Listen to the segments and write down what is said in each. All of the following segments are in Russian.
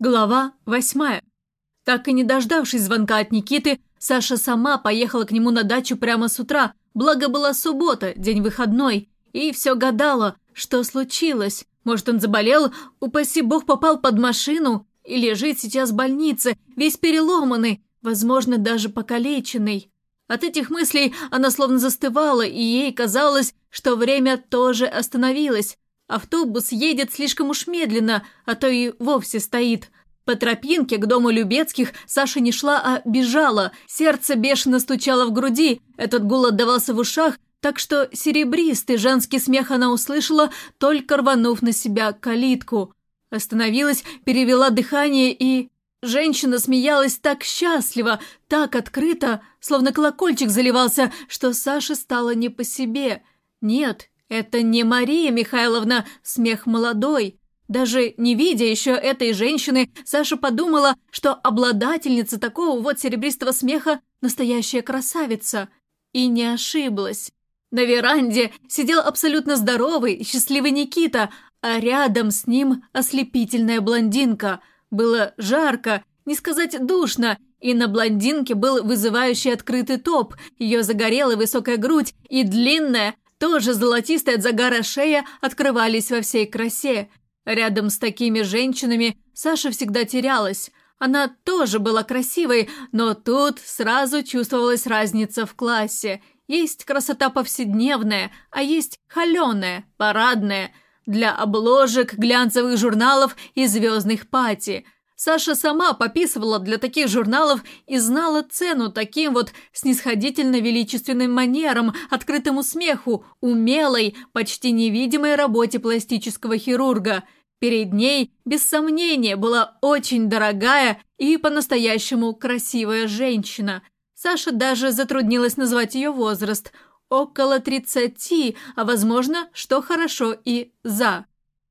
Глава восьмая. Так и не дождавшись звонка от Никиты, Саша сама поехала к нему на дачу прямо с утра, благо была суббота, день выходной, и все гадала, что случилось. Может, он заболел, упаси бог попал под машину, и лежит сейчас в больнице, весь переломанный, возможно, даже покалеченный. От этих мыслей она словно застывала, и ей казалось, что время тоже остановилось. Автобус едет слишком уж медленно, а то и вовсе стоит. По тропинке к дому Любецких Саша не шла, а бежала. Сердце бешено стучало в груди, этот гул отдавался в ушах, так что серебристый женский смех она услышала, только рванув на себя калитку. Остановилась, перевела дыхание и... Женщина смеялась так счастливо, так открыто, словно колокольчик заливался, что Саше стало не по себе. Нет, это не Мария Михайловна, смех молодой. Даже не видя еще этой женщины, Саша подумала, что обладательница такого вот серебристого смеха – настоящая красавица. И не ошиблась. На веранде сидел абсолютно здоровый счастливый Никита, а рядом с ним ослепительная блондинка. Было жарко, не сказать душно, и на блондинке был вызывающий открытый топ, ее загорелая высокая грудь и длинная, тоже золотистая от загара шея открывались во всей красе. Рядом с такими женщинами Саша всегда терялась. Она тоже была красивой, но тут сразу чувствовалась разница в классе. Есть красота повседневная, а есть холеная, парадная, для обложек глянцевых журналов и звездных пати – Саша сама пописывала для таких журналов и знала цену таким вот снисходительно-величественным манерам, открытому смеху, умелой, почти невидимой работе пластического хирурга. Перед ней, без сомнения, была очень дорогая и по-настоящему красивая женщина. Саша даже затруднилась назвать ее возраст – около тридцати, а возможно, что хорошо и за.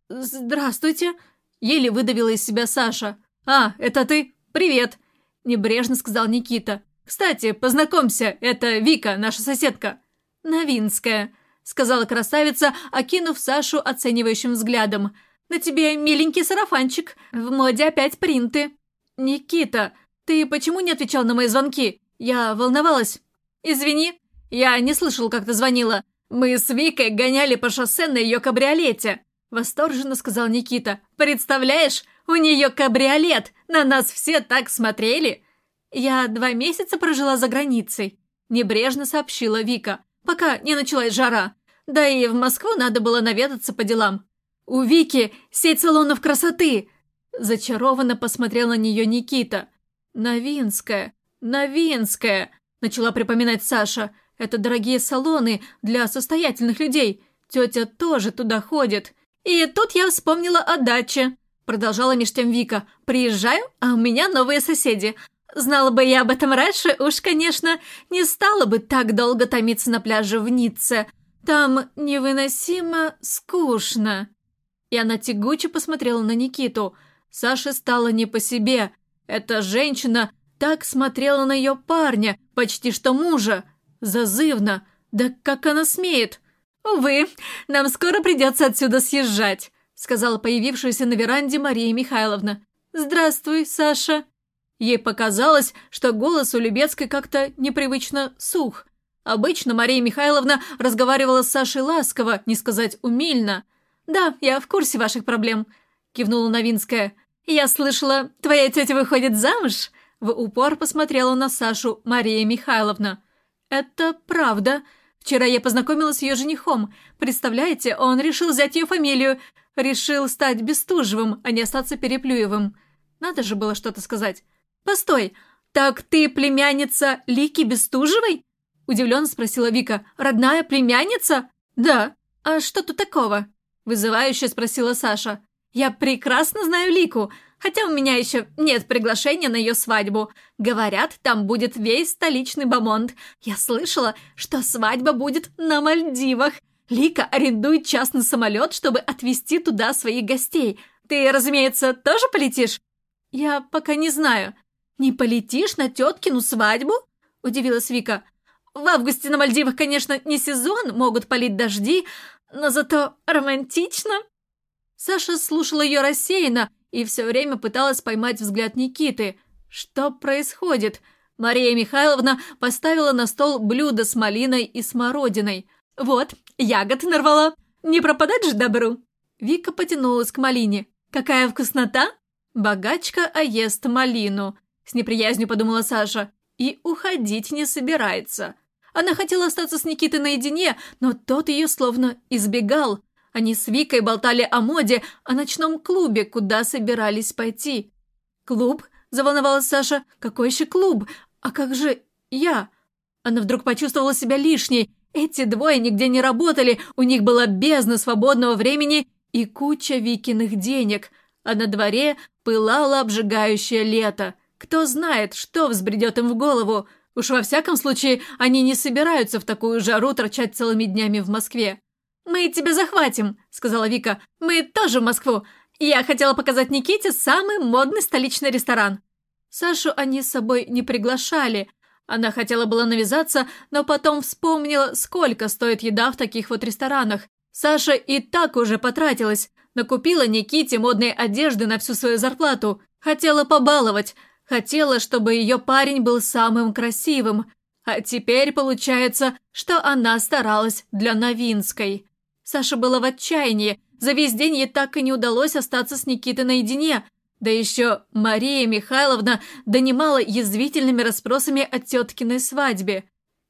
«Здравствуйте!» – еле выдавила из себя Саша – «А, это ты? Привет!» – небрежно сказал Никита. «Кстати, познакомься, это Вика, наша соседка». «Новинская», – сказала красавица, окинув Сашу оценивающим взглядом. «На тебе миленький сарафанчик, в моде опять принты». «Никита, ты почему не отвечал на мои звонки? Я волновалась». «Извини, я не слышал, как ты звонила. Мы с Викой гоняли по шоссе на ее кабриолете», – восторженно сказал Никита. «Представляешь, у нее кабриолет! На нас все так смотрели!» «Я два месяца прожила за границей», – небрежно сообщила Вика, пока не началась жара. Да и в Москву надо было наведаться по делам. «У Вики сеть салонов красоты!» Зачарованно посмотрел на нее Никита. «Новинская, Новинская!» – начала припоминать Саша. «Это дорогие салоны для состоятельных людей. Тетя тоже туда ходит. И тут я вспомнила о даче», Продолжала меж тем Вика. «Приезжаю, а у меня новые соседи. Знала бы я об этом раньше, уж, конечно, не стала бы так долго томиться на пляже в Ницце. Там невыносимо скучно». И она тягуче посмотрела на Никиту. Саше стало не по себе. Эта женщина так смотрела на ее парня, почти что мужа. Зазывно. Да как она смеет? «Увы, нам скоро придется отсюда съезжать», сказала появившаяся на веранде Мария Михайловна. «Здравствуй, Саша». Ей показалось, что голос у Любецкой как-то непривычно сух. Обычно Мария Михайловна разговаривала с Сашей ласково, не сказать умильно. «Да, я в курсе ваших проблем», – кивнула Новинская. «Я слышала, твоя тетя выходит замуж?» В упор посмотрела на Сашу Мария Михайловна. «Это правда. Вчера я познакомилась с ее женихом. Представляете, он решил взять ее фамилию. Решил стать Бестужевым, а не остаться Переплюевым. Надо же было что-то сказать. «Постой, так ты племянница Лики Бестужевой?» Удивленно спросила Вика. «Родная племянница?» «Да». «А что тут такого?» Вызывающе спросила Саша. «Я прекрасно знаю Лику, хотя у меня еще нет приглашения на ее свадьбу. Говорят, там будет весь столичный бомонд. Я слышала, что свадьба будет на Мальдивах. Лика арендует частный самолет, чтобы отвезти туда своих гостей. Ты, разумеется, тоже полетишь?» «Я пока не знаю». «Не полетишь на теткину свадьбу?» – удивилась Вика. «В августе на Мальдивах, конечно, не сезон, могут полить дожди, но зато романтично». Саша слушала ее рассеянно и все время пыталась поймать взгляд Никиты. Что происходит? Мария Михайловна поставила на стол блюдо с малиной и смородиной. «Вот, ягод нарвала. Не пропадать же добру!» Вика потянулась к малине. «Какая вкуснота!» «Богачка, а ест малину», — с неприязнью подумала Саша. «И уходить не собирается». Она хотела остаться с Никитой наедине, но тот ее словно избегал. Они с Викой болтали о моде, о ночном клубе, куда собирались пойти. «Клуб?» – заволновалась Саша. «Какой еще клуб? А как же я?» Она вдруг почувствовала себя лишней. Эти двое нигде не работали, у них была бездна свободного времени и куча Викиных денег. А на дворе пылало обжигающее лето. Кто знает, что взбредет им в голову. Уж во всяком случае, они не собираются в такую жару торчать целыми днями в Москве. «Мы тебя захватим», — сказала Вика. «Мы тоже в Москву. Я хотела показать Никите самый модный столичный ресторан». Сашу они с собой не приглашали. Она хотела было навязаться, но потом вспомнила, сколько стоит еда в таких вот ресторанах. Саша и так уже потратилась. Накупила Никите модной одежды на всю свою зарплату. Хотела побаловать. Хотела, чтобы ее парень был самым красивым. А теперь получается, что она старалась для Новинской. Саша была в отчаянии. За весь день ей так и не удалось остаться с Никитой наедине. Да еще Мария Михайловна донимала язвительными расспросами о теткиной свадьбе.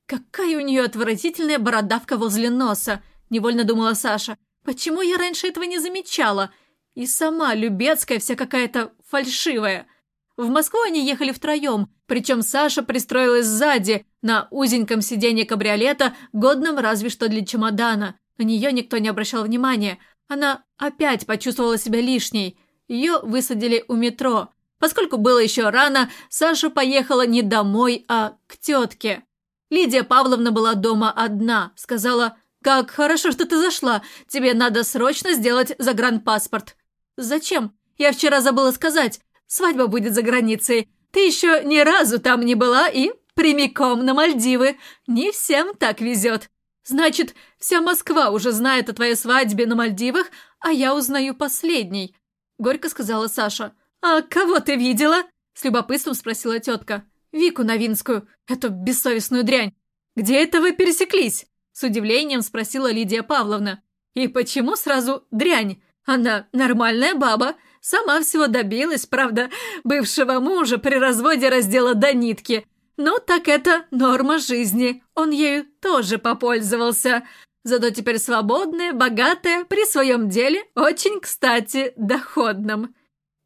«Какая у нее отвратительная бородавка возле носа!» – невольно думала Саша. «Почему я раньше этого не замечала? И сама Любецкая вся какая-то фальшивая». В Москву они ехали втроем, причем Саша пристроилась сзади, на узеньком сиденье кабриолета, годном разве что для чемодана. На нее никто не обращал внимания. Она опять почувствовала себя лишней. Ее высадили у метро. Поскольку было еще рано, Саша поехала не домой, а к тетке. Лидия Павловна была дома одна. Сказала, «Как хорошо, что ты зашла. Тебе надо срочно сделать загранпаспорт». «Зачем? Я вчера забыла сказать. Свадьба будет за границей. Ты еще ни разу там не была и прямиком на Мальдивы. Не всем так везет. Значит, вся Москва уже знает о твоей свадьбе на Мальдивах, а я узнаю последний», — горько сказала Саша. «А кого ты видела?» — с любопытством спросила тетка. «Вику Новинскую, эту бессовестную дрянь. Где это вы пересеклись?» С удивлением спросила Лидия Павловна. «И почему сразу дрянь? Она нормальная баба, сама всего добилась, правда, бывшего мужа при разводе раздела до нитки, ну, так это норма жизни. Он ею тоже попользовался. Зато теперь свободная, богатая, при своем деле, очень, кстати, доходном.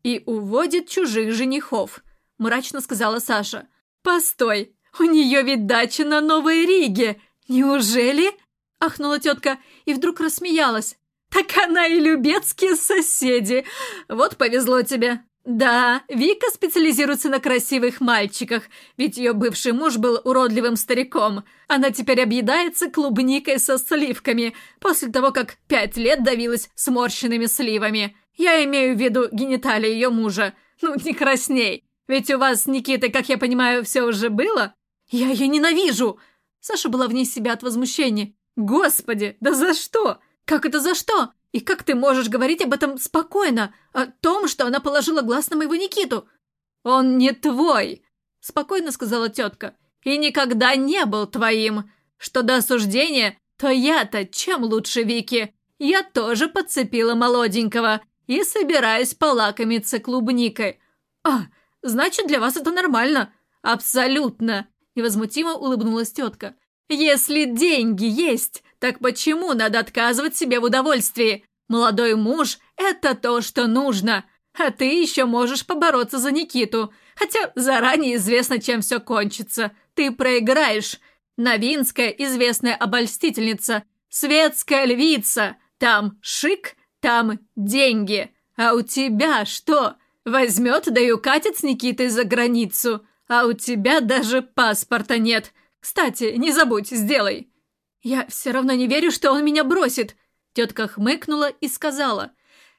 И уводит чужих женихов, мрачно сказала Саша. Постой, у нее ведь дача на Новой Риге. Неужели? Ахнула тетка и вдруг рассмеялась. Так она и любецкие соседи. Вот повезло тебе. Да, Вика специализируется на красивых мальчиках, ведь ее бывший муж был уродливым стариком. Она теперь объедается клубникой со сливками, после того, как пять лет давилась сморщенными сливами. Я имею в виду гениталии ее мужа. Ну, не красней. Ведь у вас с Никитой, как я понимаю, все уже было? Я ее ненавижу!» Саша была вне себя от возмущения. «Господи, да за что? Как это за что? И как ты можешь говорить об этом спокойно? О том, что она положила глаз на моего Никиту? Он не твой, спокойно сказала тетка. И никогда не был твоим. Что до осуждения, то я-то чем лучше Вики. Я тоже подцепила молоденького и собираюсь полакомиться клубникой. А, значит, для вас это нормально. Абсолютно. Невозмутимо улыбнулась тетка. Если деньги есть, так почему надо отказывать себе в удовольствии? Молодой муж – это то, что нужно. А ты еще можешь побороться за Никиту. Хотя заранее известно, чем все кончится. Ты проиграешь. Новинская известная обольстительница. Светская львица. Там шик, там деньги. А у тебя что? Возьмет, да и укатит с Никитой за границу. А у тебя даже паспорта нет. Кстати, не забудь, сделай. «Я все равно не верю, что он меня бросит!» Тетка хмыкнула и сказала.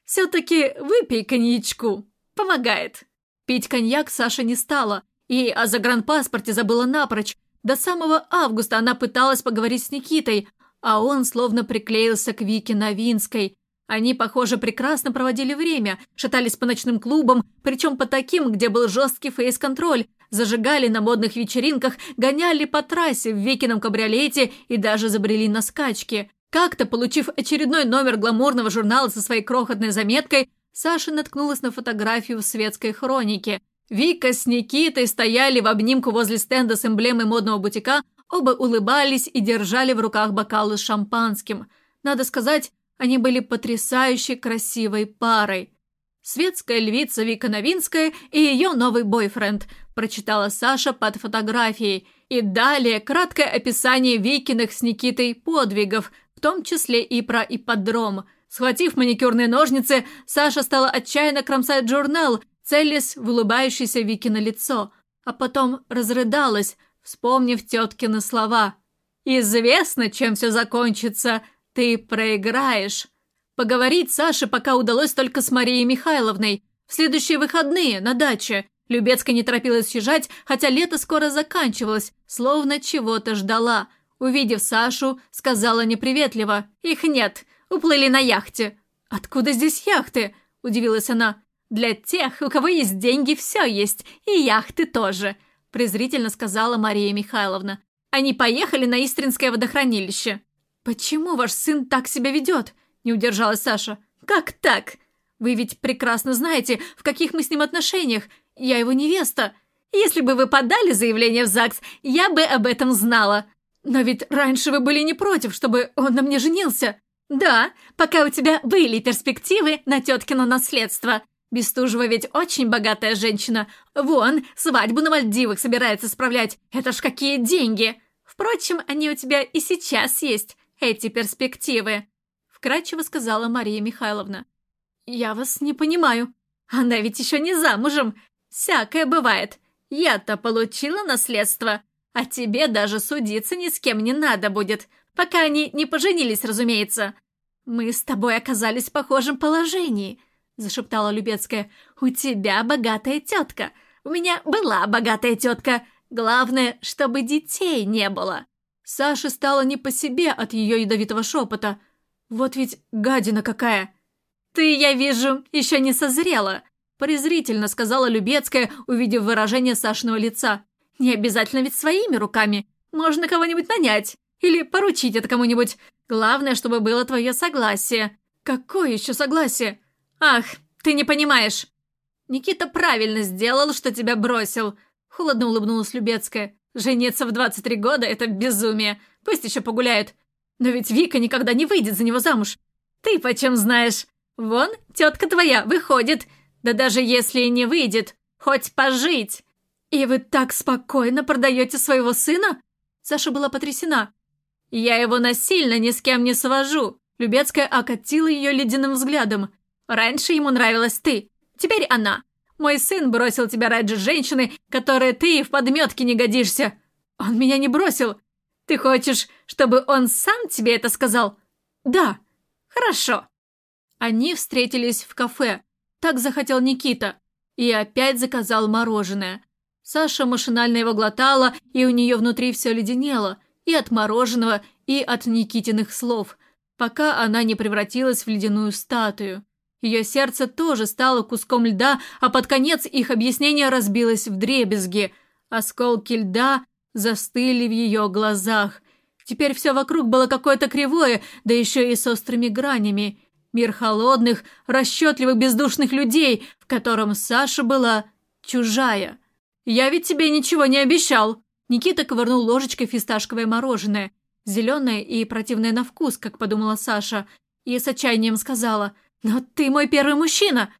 «Все-таки выпей коньячку. Помогает». Пить коньяк Саша не стала, и о загранпаспорте забыла напрочь. До самого августа она пыталась поговорить с Никитой, а он словно приклеился к Вике Новинской. Они, похоже, прекрасно проводили время, шатались по ночным клубам, причем по таким, где был жесткий фейс-контроль, зажигали на модных вечеринках, гоняли по трассе в Викином кабриолете и даже забрели на скачки. Как-то, получив очередной номер гламурного журнала со своей крохотной заметкой, Саша наткнулась на фотографию в светской хронике. Вика с Никитой стояли в обнимку возле стенда с эмблемой модного бутика, оба улыбались и держали в руках бокалы с шампанским. Надо сказать, они были потрясающе красивой парой. «Светская львица Вика Новинская и ее новый бойфренд», прочитала Саша под фотографией. И далее краткое описание Викиных с Никитой подвигов, в том числе и про ипподром. Схватив маникюрные ножницы, Саша стала отчаянно кромсать журнал, целясь в улыбающееся Викино лицо, а потом разрыдалась, вспомнив теткины слова. «Известно, чем все закончится. Ты проиграешь». Поговорить Саше пока удалось только с Марией Михайловной. В следующие выходные на даче. Любецкая не торопилась съезжать, хотя лето скоро заканчивалось, словно чего-то ждала. Увидев Сашу, сказала неприветливо. «Их нет, уплыли на яхте». «Откуда здесь яхты?» – удивилась она. «Для тех, у кого есть деньги, все есть, и яхты тоже», – презрительно сказала Мария Михайловна. «Они поехали на Истринское водохранилище». «Почему ваш сын так себя ведет?» – не удержалась Саша. «Как так? Вы ведь прекрасно знаете, в каких мы с ним отношениях. Я его невеста. Если бы вы подали заявление в ЗАГС, я бы об этом знала. Но ведь раньше вы были не против, чтобы он на мне женился. Да, пока у тебя были перспективы на теткино наследство. Бестужева ведь очень богатая женщина. Вон, свадьбу на Мальдивах собирается справлять. Это ж какие деньги! Впрочем, они у тебя и сейчас есть, эти перспективы», — вкратчиво сказала Мария Михайловна. «Я вас не понимаю. Она ведь еще не замужем. Всякое бывает. Я-то получила наследство, а тебе даже судиться ни с кем не надо будет, пока они не поженились, разумеется. Мы с тобой оказались в похожем положении» зашептала Любецкая. «У тебя богатая тетка. У меня была богатая тетка. Главное, чтобы детей не было». Саше стало не по себе от ее ядовитого шепота. «Вот ведь гадина какая!» «Ты, я вижу, еще не созрела», презрительно сказала Любецкая, увидев выражение Сашиного лица. «Не обязательно ведь своими руками. Можно кого-нибудь нанять. Или поручить это кому-нибудь. Главное, чтобы было твое согласие». «Какое еще согласие?» «Ах, ты не понимаешь!» «Никита правильно сделал, что тебя бросил!» Холодно улыбнулась Любецкая. «Жениться в 23 года — это безумие. Пусть еще погуляет. Но ведь Вика никогда не выйдет за него замуж. Ты почем знаешь? Вон, тетка твоя выходит. Да даже если и не выйдет, хоть пожить!» «И вы так спокойно продаете своего сына?» Саша была потрясена. «Я его насильно ни с кем не свожу!» Любецкая окатила ее ледяным взглядом. Раньше ему нравилась ты, теперь она. Мой сын бросил тебя ради женщины, которой ты и в подметке не годишься. Он меня не бросил. Ты хочешь, чтобы он сам тебе это сказал? Да. Хорошо. Они встретились в кафе. Так захотел Никита. И опять заказал мороженое. Саша машинально его глотала, и у нее внутри все леденело. И от мороженого, и от Никитиных слов. Пока она не превратилась в ледяную статую. Ее сердце тоже стало куском льда, а под конец их объяснение разбилось в дребезги. Осколки льда застыли в ее глазах. Теперь все вокруг было какое-то кривое, да еще и с острыми гранями. Мир холодных, расчетливых, бездушных людей, в котором Саша была чужая. «Я ведь тебе ничего не обещал!» Никита ковырнул ложечкой фисташковое мороженое. Зеленое и противное на вкус, как подумала Саша. И с отчаянием сказала – «Но ты мой первый мужчина!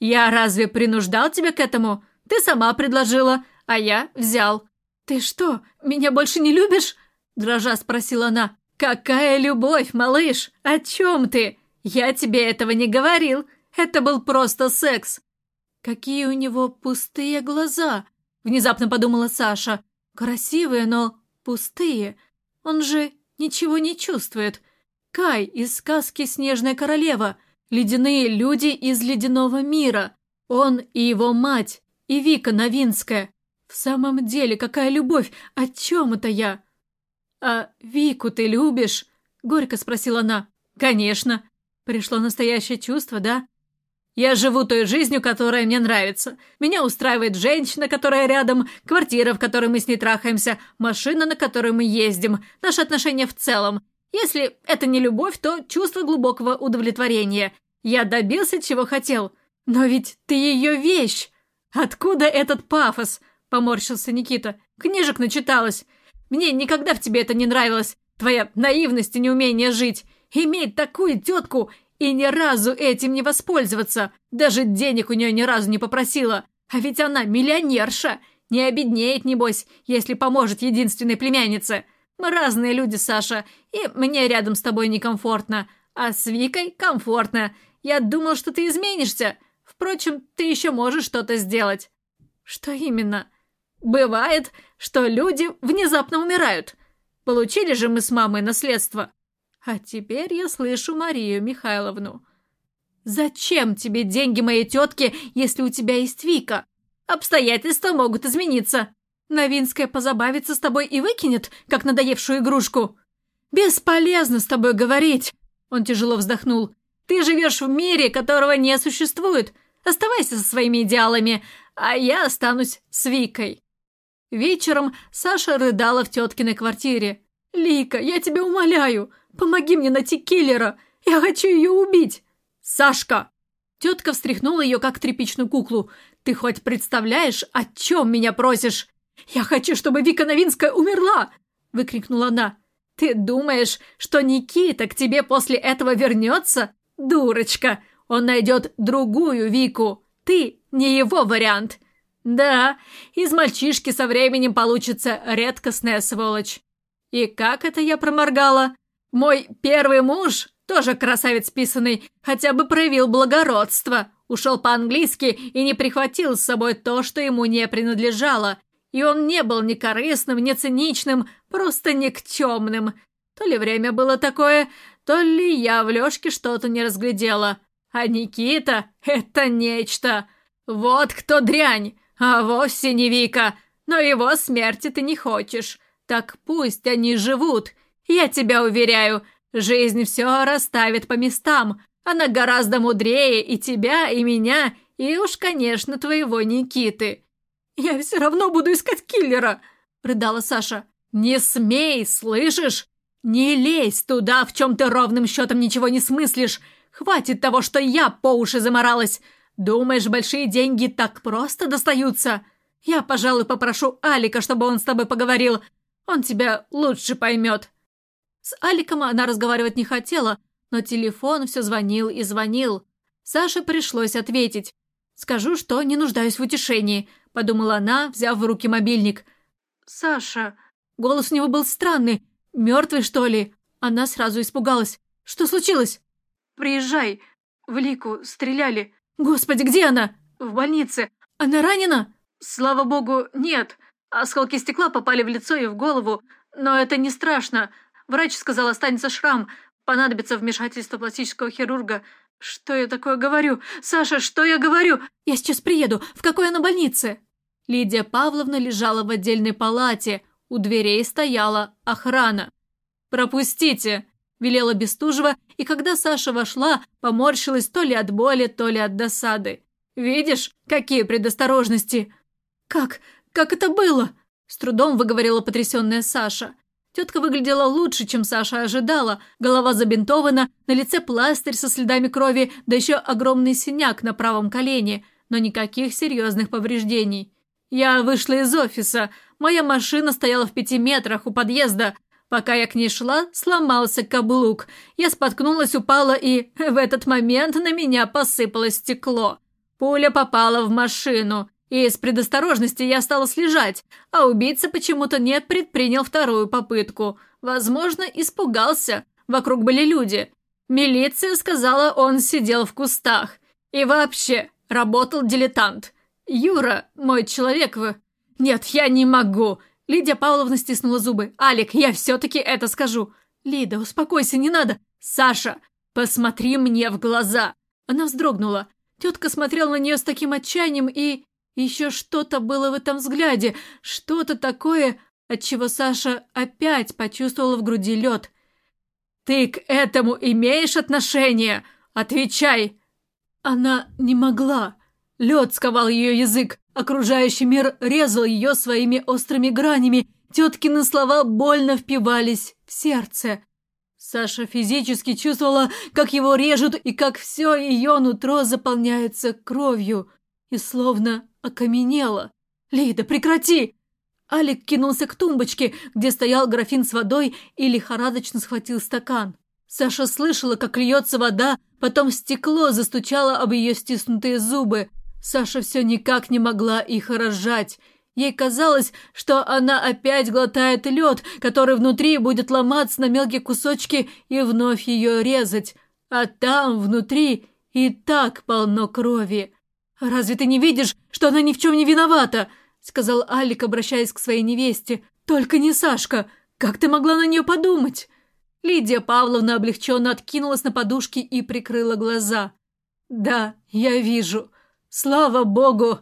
Я разве принуждал тебя к этому? Ты сама предложила, а я взял». «Ты что, меня больше не любишь?» Дрожа спросила она. «Какая любовь, малыш? О чем ты? Я тебе этого не говорил. Это был просто секс». «Какие у него пустые глаза!» Внезапно подумала Саша. «Красивые, но пустые. Он же ничего не чувствует. Кай из сказки «Снежная королева». Ледяные люди из ледяного мира. Он и его мать, и Вика Новинская. В самом деле, какая любовь? О чем это я? А Вику ты любишь? Горько спросила она. Конечно. Пришло настоящее чувство, да? Я живу той жизнью, которая мне нравится. Меня устраивает женщина, которая рядом, квартира, в которой мы с ней трахаемся, машина, на которой мы ездим, наши отношения в целом. Если это не любовь, то чувство глубокого удовлетворения. Я добился, чего хотел. Но ведь ты ее вещь. Откуда этот пафос? Поморщился Никита. Книжек начиталась. Мне никогда в тебе это не нравилось. Твоя наивность и неумение жить. Иметь такую тетку и ни разу этим не воспользоваться. Даже денег у нее ни разу не попросила. А ведь она миллионерша. Не обеднеет, небось, если поможет единственной племяннице. Мы разные люди, Саша, и мне рядом с тобой некомфортно. А с Викой комфортно. Я думал, что ты изменишься. Впрочем, ты еще можешь что-то сделать. Что именно? Бывает, что люди внезапно умирают. Получили же мы с мамой наследство. А теперь я слышу Марию Михайловну. «Зачем тебе деньги моей тетки, если у тебя есть Вика? Обстоятельства могут измениться. Новинская позабавится с тобой и выкинет, как надоевшую игрушку. Бесполезно с тобой говорить!» Он тяжело вздохнул. «Ты живешь в мире, которого не существует. Оставайся со своими идеалами, а я останусь с Викой». Вечером Саша рыдала в теткиной квартире. «Лика, я тебя умоляю, помоги мне найти киллера. Я хочу ее убить!» «Сашка!» Тетка встряхнула ее, как тряпичную куклу. «Ты хоть представляешь, о чем меня просишь?» «Я хочу, чтобы Вика Новинская умерла!» Выкрикнула она. «Ты думаешь, что Никита к тебе после этого вернется? Дурочка! Он найдет другую Вику. Ты не его вариант!» «Да, из мальчишки со временем получится редкостная сволочь». «И как это я проморгала? Мой первый муж, тоже красавец писанный, хотя бы проявил благородство, ушел по-английски и не прихватил с собой то, что ему не принадлежало. И он не был ни корыстным, ни циничным, просто никчемным. То ли время было такое, то ли я в Лёшке что-то не разглядела. А Никита — это нечто. Вот кто дрянь, а вовсе не Вика. Но его смерти ты не хочешь. Так пусть они живут. Я тебя уверяю, жизнь все расставит по местам. Она гораздо мудрее и тебя, и меня, и уж, конечно, твоего Никиты. Я все равно буду искать киллера, рыдала Саша. Не смей, слышишь? Не лезь туда, в чем ты ровным счетом ничего не смыслишь. Хватит того, что я по уши заморалась. Думаешь, большие деньги так просто достаются? Я, пожалуй, попрошу Алика, чтобы он с тобой поговорил. Он тебя лучше поймет». С Аликом она разговаривать не хотела, но телефон все звонил и звонил. Саше пришлось ответить. «Скажу, что не нуждаюсь в утешении», — подумала она, взяв в руки мобильник. «Саша...» Голос у него был странный. «Мертвый, что ли?» Она сразу испугалась. «Что случилось?» «Приезжай. В Лику стреляли. Господи, где она?» «В больнице. Она ранена?» «Слава богу, нет. Осколки стекла попали в лицо и в голову. Но это не страшно. Врач сказал, останется шрам. Понадобится вмешательство пластического хирурга. Что я такое говорю? Саша, что я говорю? Я сейчас приеду. В какой она больнице?» Лидия Павловна лежала в отдельной палате. У дверей стояла охрана. «Пропустите!» – велела Бестужева, и когда Саша вошла, поморщилась то ли от боли, то ли от досады. «Видишь, какие предосторожности!» «Как? Как это было?» – с трудом выговорила потрясенная Саша. Тетка выглядела лучше, чем Саша ожидала. Голова забинтована, на лице пластырь со следами крови, да еще огромный синяк на правом колене, но никаких серьезных повреждений. Я вышла из офиса. Моя машина стояла в пяти метрах у подъезда. Пока я к ней шла, сломался каблук. Я споткнулась, упала и... В этот момент на меня посыпалось стекло. Пуля попала в машину. И из предосторожности я стала слежать, а убийца почему-то не предпринял вторую попытку. Возможно, испугался. Вокруг были люди. Милиция сказала, он сидел в кустах. И вообще, работал дилетант. Юра, мой человек вы... Нет, я не могу. Лидия Павловна стиснула зубы. «Алик, я все-таки это скажу!» «Лида, успокойся, не надо!» «Саша, посмотри мне в глаза!» Она вздрогнула. Тетка смотрела на нее с таким отчаянием, и... Еще что-то было в этом взгляде, что-то такое, от чего Саша опять почувствовала в груди лед. «Ты к этому имеешь отношение? Отвечай!» Она не могла. Лед сковал ее язык, окружающий мир резал ее своими острыми гранями, теткины слова больно впивались в сердце. Саша физически чувствовала, как его режут и как все ее нутро заполняется кровью и словно окаменело. «Лида, прекрати!» Алик кинулся к тумбочке, где стоял графин с водой и лихорадочно схватил стакан. Саша слышала, как льется вода, потом стекло застучало об ее стиснутые зубы. Саша все никак не могла их разжать. Ей казалось, что она опять глотает лед, который внутри будет ломаться на мелкие кусочки и вновь ее резать. А там, внутри, и так полно крови. «Разве ты не видишь, что она ни в чем не виновата?» — сказал Алик, обращаясь к своей невесте. «Только не Сашка. Как ты могла на нее подумать?» Лидия Павловна облегченно откинулась на подушки и прикрыла глаза. «Да, я вижу. Слава богу,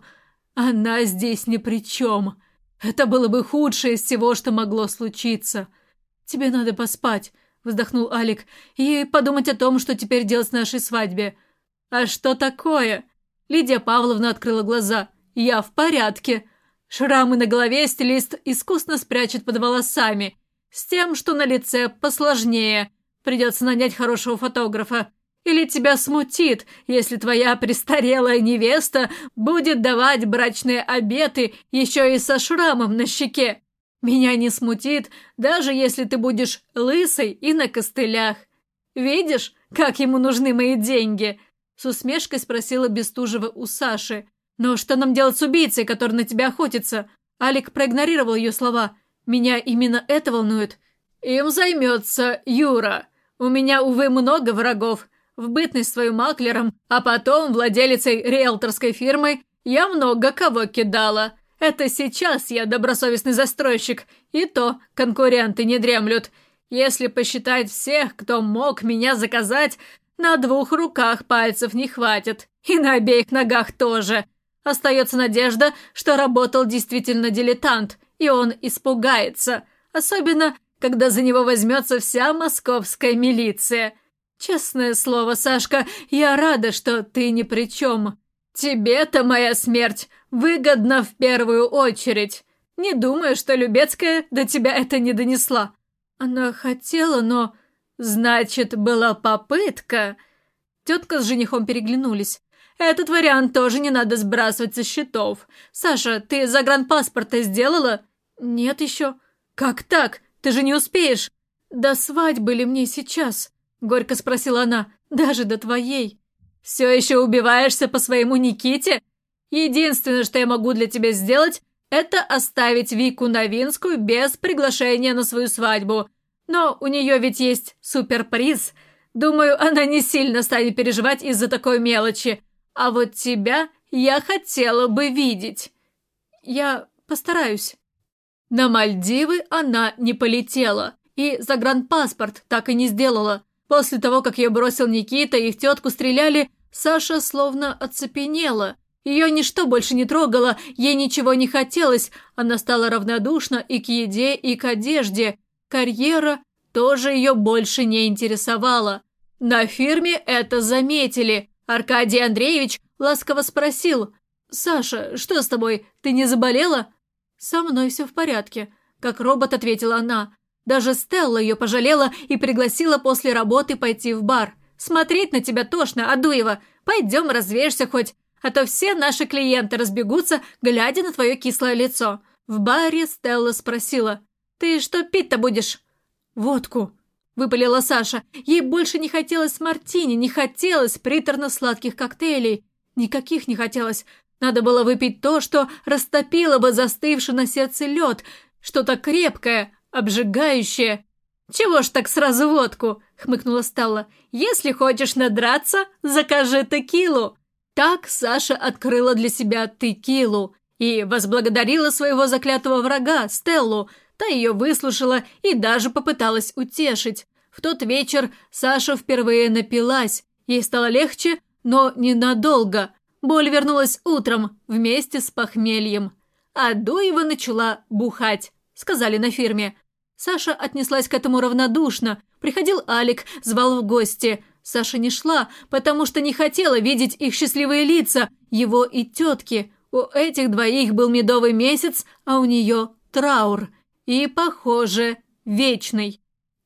она здесь ни при чем. Это было бы худшее из всего, что могло случиться. Тебе надо поспать, вздохнул Алик, и подумать о том, что теперь делать с нашей свадьбе. А что такое? Лидия Павловна открыла глаза. Я в порядке. Шрамы на голове стилист искусно спрячет под волосами. С тем, что на лице посложнее. Придется нанять хорошего фотографа. Или тебя смутит, если твоя престарелая невеста будет давать брачные обеты еще и со шрамом на щеке? Меня не смутит, даже если ты будешь лысой и на костылях. Видишь, как ему нужны мои деньги?» С усмешкой спросила Бестужева у Саши. «Но что нам делать с убийцей, который на тебя охотится?» Алик проигнорировал ее слова. «Меня именно это волнует». «Им займется Юра. У меня, увы, много врагов в бытность свою маклером, а потом владелицей риэлторской фирмы, я много кого кидала. Это сейчас я добросовестный застройщик, и то конкуренты не дремлют. Если посчитать всех, кто мог меня заказать, на двух руках пальцев не хватит, и на обеих ногах тоже. Остается надежда, что работал действительно дилетант, и он испугается, особенно когда за него возьмется вся московская милиция – «Честное слово, Сашка, я рада, что ты ни при чем. Тебе-то моя смерть выгодна в первую очередь. Не думаю, что Любецкая до тебя это не донесла. Она хотела, но... Значит, была попытка...» Тетка с женихом переглянулись. «Этот вариант тоже не надо сбрасывать со счетов. Саша, ты загранпаспорта сделала?» «Нет еще». «Как так? Ты же не успеешь?» «До свадьбы ли мне сейчас?» — горько спросила она. «Даже до твоей». «Все еще убиваешься по своему Никите? Единственное, что я могу для тебя сделать, это оставить Вику Новинскую без приглашения на свою свадьбу. Но у нее ведь есть суперприз. Думаю, она не сильно станет переживать из-за такой мелочи. А вот тебя я хотела бы видеть». «Я постараюсь». На Мальдивы она не полетела и загранпаспорт так и не сделала. После того, как ее бросил Никита и тетку стреляли, Саша словно оцепенела. Ее ничто больше не трогало, ей ничего не хотелось, она стала равнодушна и к еде, и к одежде. Карьера тоже ее больше не интересовала. На фирме это заметили. Аркадий Андреевич ласково спросил. «Саша, что с тобой? Ты не заболела?» «Со мной все в порядке», – как робот ответила она. Даже Стелла ее пожалела и пригласила после работы пойти в бар. «Смотреть на тебя тошно, Адуева. Пойдем развеешься хоть, а то все наши клиенты разбегутся, глядя на твое кислое лицо». В баре Стелла спросила. «Ты что пить-то будешь?» «Водку», – выпалила Саша. Ей больше не хотелось мартини, не хотелось приторно-сладких коктейлей. Никаких не хотелось. Надо было выпить то, что растопило бы застывший на сердце лед, что-то крепкое, обжигающее. «Чего ж так сразу водку?» — хмыкнула Стелла. «Если хочешь надраться, закажи текилу». Так Саша открыла для себя текилу и возблагодарила своего заклятого врага, Стеллу. Та ее выслушала и даже попыталась утешить. В тот вечер Саша впервые напилась. Ей стало легче, но ненадолго. Боль вернулась утром вместе с похмельем. А Дуева начала бухать, сказали на фирме. Саша отнеслась к этому равнодушно. Приходил Алик, звал в гости. Саша не шла, потому что не хотела видеть их счастливые лица, его и тетки. У этих двоих был медовый месяц, а у нее траур. И, похоже, вечный.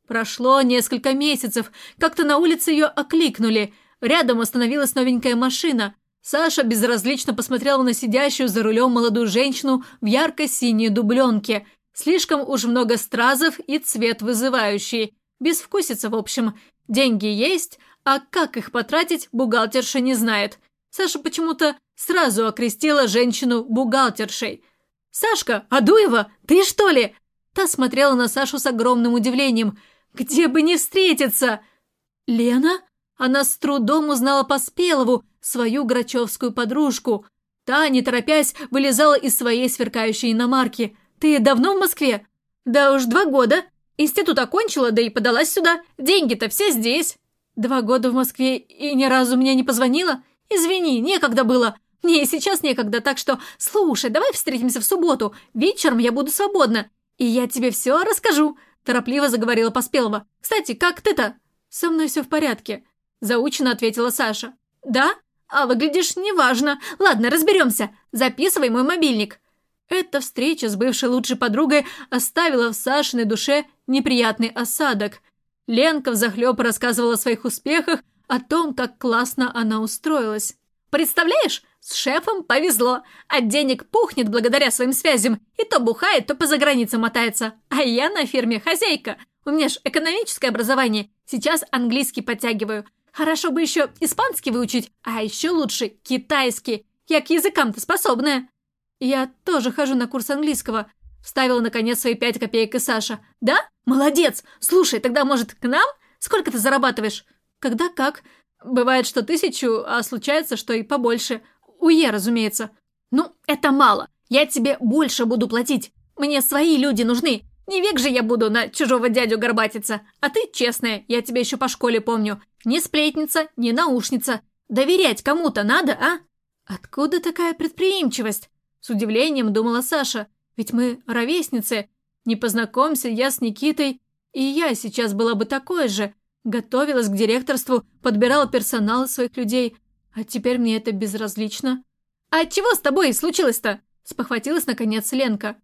Прошло несколько месяцев. Как-то на улице ее окликнули. Рядом остановилась новенькая машина. Саша безразлично посмотрела на сидящую за рулем молодую женщину в ярко-синей дубленке. Слишком уж много стразов и цвет вызывающий. Безвкусица, в общем. Деньги есть, а как их потратить, бухгалтерша не знает. Саша почему-то сразу окрестила женщину бухгалтершей. «Сашка, Адуева, ты что ли?» Та смотрела на Сашу с огромным удивлением. «Где бы не встретиться?» «Лена?» Она с трудом узнала Поспелову, свою грачевскую подружку. Та, не торопясь, вылезала из своей сверкающей иномарки. «Ты давно в Москве?» «Да уж два года. Институт окончила, да и подалась сюда. Деньги-то все здесь». Два года в Москве и ни разу мне не позвонила? Извини, некогда было. Мне и сейчас некогда, так что слушай, давай встретимся в субботу. Вечером я буду свободна. И я тебе все расскажу», – торопливо заговорила Поспелова. «Кстати, как ты-то?» «Со мной все в порядке», – заученно ответила Саша. «Да? А выглядишь неважно. Ладно, разберемся. Записывай мой мобильник». Эта встреча с бывшей лучшей подругой оставила в Сашиной душе неприятный осадок – Ленка взахлеб рассказывала о своих успехах, о том, как классно она устроилась. «Представляешь, с шефом повезло. От денег пухнет благодаря своим связям. И то бухает, то по заграницам мотается. А я на фирме хозяйка. У меня ж экономическое образование. Сейчас английский подтягиваю. Хорошо бы еще испанский выучить, а еще лучше китайский. Я к языкам-то способная. Я тоже хожу на курс английского. Вставила, наконец, свои пять копеек и Саша. «Да? Молодец! Слушай, тогда, может, к нам? Сколько ты зарабатываешь?» «Когда как. Бывает, что тысячу, а случается, что и побольше. Уе, разумеется». «Ну, это мало. Я тебе больше буду платить. Мне свои люди нужны. Не век же я буду на чужого дядю горбатиться. А ты честная, я тебя еще по школе помню. Не сплетница, не наушница. Доверять кому-то надо, а?» «Откуда такая предприимчивость?» С удивлением думала Саша. Ведь мы ровесницы. Не познакомься я с Никитой, и я сейчас была бы такой же. Готовилась к директорству, подбирала персонал своих людей. А теперь мне это безразлично. «А чего с тобой случилось-то?» Спохватилась, наконец, Ленка.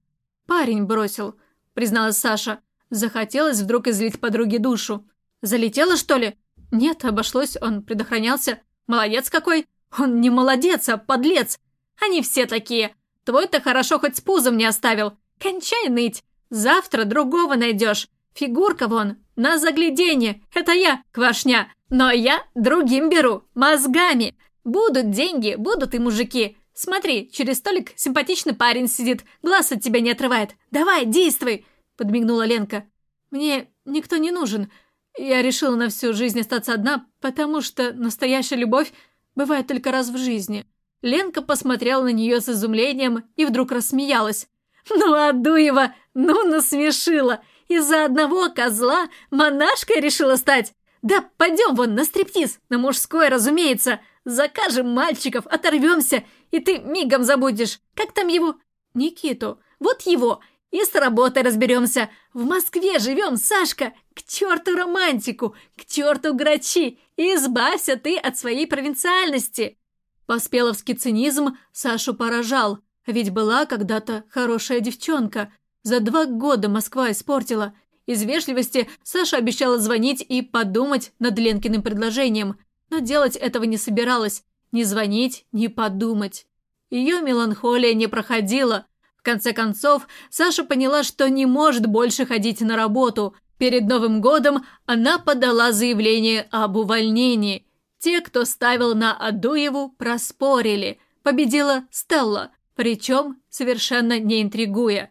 «Парень бросил», призналась Саша. Захотелось вдруг излить подруге душу. «Залетела, что ли?» «Нет, обошлось, он предохранялся. Молодец какой!» «Он не молодец, а подлец! Они все такие! Твой-то хорошо хоть с пузом не оставил. Кончай ныть. Завтра другого найдешь. Фигурка вон, на загляденье. Это я, квашня. Но я другим беру, мозгами. Будут деньги, будут и мужики. Смотри, через столик симпатичный парень сидит, глаз от тебя не отрывает. Давай, действуй!» Подмигнула Ленка. «Мне никто не нужен. Я решила на всю жизнь остаться одна, потому что настоящая любовь бывает только раз в жизни». Ленка посмотрела на нее с изумлением и вдруг рассмеялась. «Ну, Адуева, ну насмешила! Из-за одного козла монашкой решила стать! Да пойдем вон на стриптиз, на мужской, разумеется! Закажем мальчиков, оторвемся, и ты мигом забудешь, как там его? Никиту, вот его, и с работой разберемся. В Москве живем, Сашка, к черту романтику, к черту грачи, избавься ты от своей провинциальности!» Поспеловский цинизм Сашу поражал, ведь была когда-то хорошая девчонка. За два года Москва испортила. Из вежливости Саша обещала звонить и подумать над Ленкиным предложением, но делать этого не собиралась. Ни звонить, ни подумать. Ее меланхолия не проходила. В конце концов, Саша поняла, что не может больше ходить на работу. Перед Новым годом она подала заявление об увольнении. Те, кто ставил на Адуеву, проспорили. Победила Стелла, причем совершенно не интригуя.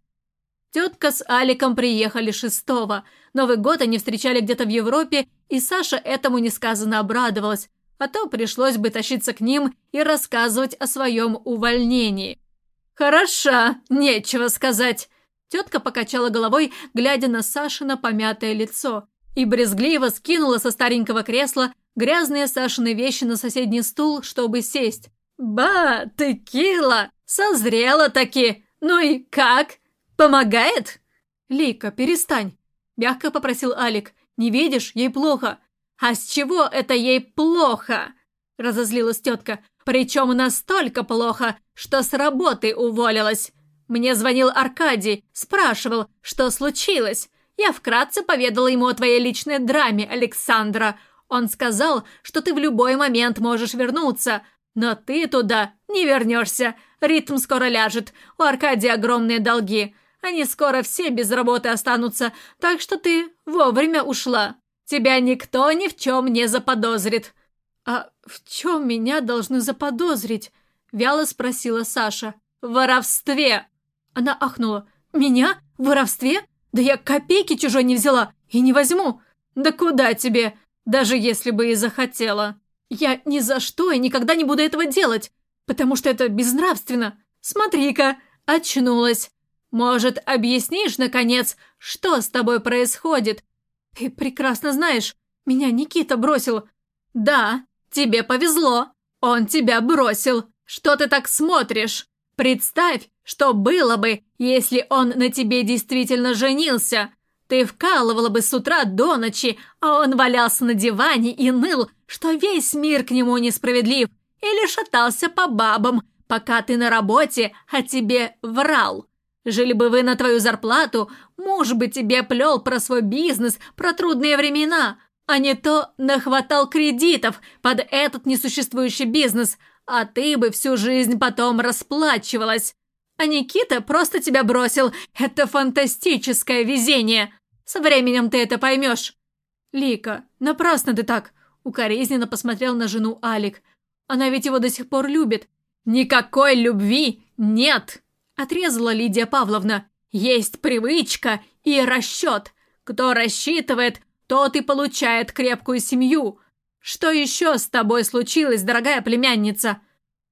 Тетка с Аликом приехали шестого. Новый год они встречали где-то в Европе, и Саша этому несказанно обрадовалась, а то пришлось бы тащиться к ним и рассказывать о своем увольнении. «Хороша, нечего сказать!» Тетка покачала головой, глядя на Сашино помятое лицо, и брезгливо скинула со старенького кресла грязные Сашины вещи на соседний стул, чтобы сесть. «Ба, текила! Созрела таки! Ну и как? Помогает?» «Лика, перестань!» – мягко попросил Алик. «Не видишь? Ей плохо. «А с чего это ей плохо?» – разозлилась тетка. «Причем настолько плохо, что с работы уволилась. Мне звонил Аркадий, спрашивал, что случилось. Я вкратце поведала ему о твоей личной драме, Александра. Он сказал, что ты в любой момент можешь вернуться, но ты туда не вернешься. Ритм скоро ляжет, у Аркадия огромные долги. Они скоро все без работы останутся, так что ты вовремя ушла. Тебя никто ни в чем не заподозрит». «А в чем меня должны заподозрить?» – вяло спросила Саша. «В воровстве!» Она ахнула. «Меня? В воровстве? Да я копейки чужой не взяла и не возьму!» «Да куда тебе? Даже если бы и захотела!» «Я ни за что и никогда не буду этого делать, потому что это безнравственно! Смотри-ка, очнулась! Может, объяснишь, наконец, что с тобой происходит? Ты прекрасно знаешь, меня Никита бросил. Да, тебе повезло. Он тебя бросил. Что ты так смотришь? Представь, что было бы, если он на тебе действительно женился. Ты вкалывала бы с утра до ночи, а он валялся на диване и ныл, что весь мир к нему несправедлив, или шатался по бабам, пока ты на работе, а тебе врал. Жили бы вы на твою зарплату, муж бы тебе плел про свой бизнес, про трудные времена, а не то нахватал кредитов под этот несуществующий бизнес, а ты бы всю жизнь потом расплачивалась. А Никита просто тебя бросил. Это фантастическое везение. Со временем ты это поймешь. Лика, напрасно ты так. Укоризненно посмотрел на жену Алик. Она ведь его до сих пор любит. Никакой любви нет. Отрезала Лидия Павловна. Есть привычка и расчет. Кто рассчитывает, тот и получает крепкую семью. Что еще с тобой случилось, дорогая племянница?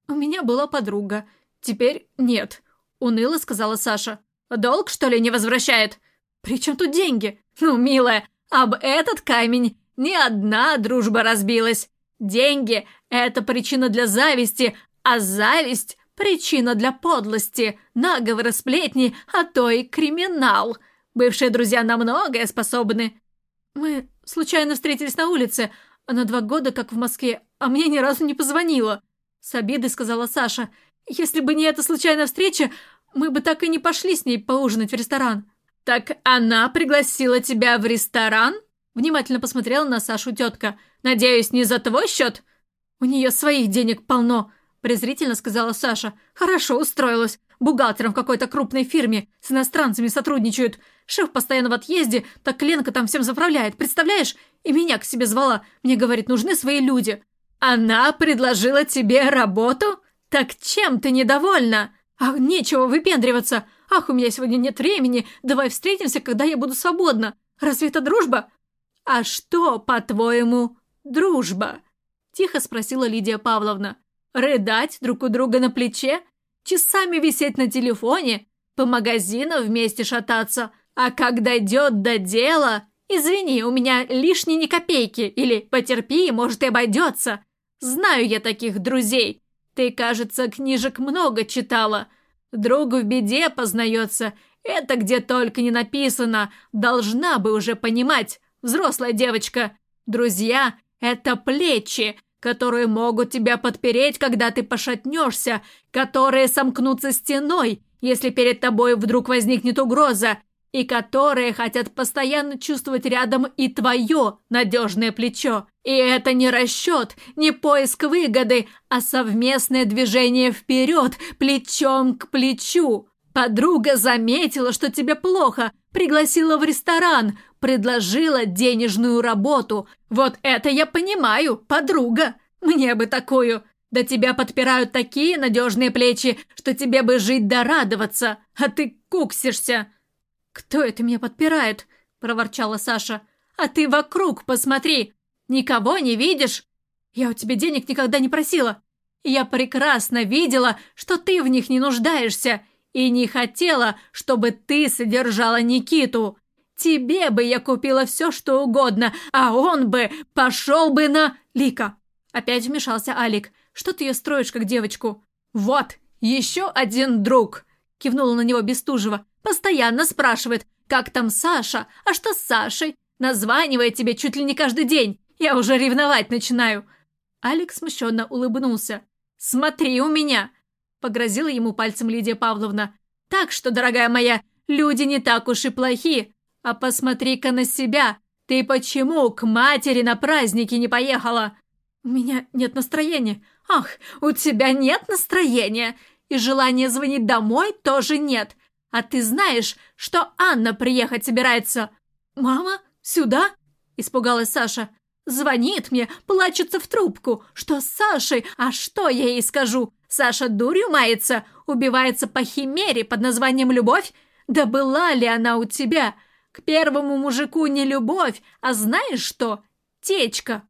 У меня была подруга. Теперь нет, уныло сказала Саша. Долг, что ли, не возвращает? При чем тут деньги? Ну, милая, об этот камень ни одна дружба разбилась. Деньги – это причина для зависти, а зависть Причина для подлости, наговоры, сплетни, а то и криминал. Бывшие друзья на многое способны. Мы случайно встретились на улице. Она два года как в Москве, а мне ни разу не позвонила. С обидой сказала Саша. Если бы не эта случайная встреча, мы бы так и не пошли с ней поужинать в ресторан. Так она пригласила тебя в ресторан? Внимательно посмотрела на Сашу тетка. Надеюсь, не за твой счет? У нее своих денег полно презрительно сказала Саша. «Хорошо устроилась. Бухгалтером в какой-то крупной фирме. С иностранцами сотрудничают. Шеф постоянно в отъезде, так Ленка там всем заправляет, представляешь? И меня к себе звала. Мне, говорит, нужны свои люди». «Она предложила тебе работу? Так чем ты недовольна?» «Ах, нечего выпендриваться. Ах, у меня сегодня нет времени. Давай встретимся, когда я буду свободна. Разве это дружба?» «А что, по-твоему, дружба?» Тихо спросила Лидия Павловна. Рыдать друг у друга на плече? Часами висеть на телефоне? По магазинам вместе шататься? А как дойдет до дела... Извини, у меня лишней ни копейки. Или потерпи, может и обойдется. Знаю я таких друзей. Ты, кажется, книжек много читала. Друг в беде познается. Это где только не написано. Должна бы уже понимать, взрослая девочка. Друзья — это плечи, которые могут тебя подпереть, когда ты пошатнешься, которые сомкнутся стеной, если перед тобой вдруг возникнет угроза, и которые хотят постоянно чувствовать рядом и твое надежное плечо. И это не расчет, не поиск выгоды, а совместное движение вперед, плечом к плечу. Подруга заметила, что тебе плохо, пригласила в ресторан, предложила денежную работу. Вот это я понимаю, подруга. Мне бы такую. Да тебя подпирают такие надежные плечи, что тебе бы жить да радоваться, а ты куксишься. Кто это меня подпирает? проворчала Саша. А ты вокруг посмотри. Никого не видишь? Я у тебя денег никогда не просила. Я прекрасно видела, что ты в них не нуждаешься и не хотела, чтобы ты содержала Никиту. Тебе бы я купила все, что угодно, а он бы пошел бы на... Лика, опять вмешался Алик. Что ты ее строишь, как девочку? Вот, еще один друг, кивнула на него Бестужева. Постоянно спрашивает, как там Саша, а что с Сашей? Названивает тебе чуть ли не каждый день. Я уже ревновать начинаю!» Алекс смущенно улыбнулся. «Смотри у меня!» — погрозила ему пальцем Лидия Павловна. «Так что, дорогая моя, люди не так уж и плохи. А посмотри-ка на себя. Ты почему к матери на праздники не поехала?» «У меня нет настроения». «Ах, у тебя нет настроения!» И желания звонить домой тоже нет. А ты знаешь, что Анна приехать собирается?» «Мама? Сюда?» – испугалась Саша. «Звонит мне, плачется в трубку. Что с Сашей? А что я ей скажу? Саша дурью мается, убивается по химере под названием «Любовь»? Да была ли она у тебя? К первому мужику не любовь, а знаешь что? Течка!»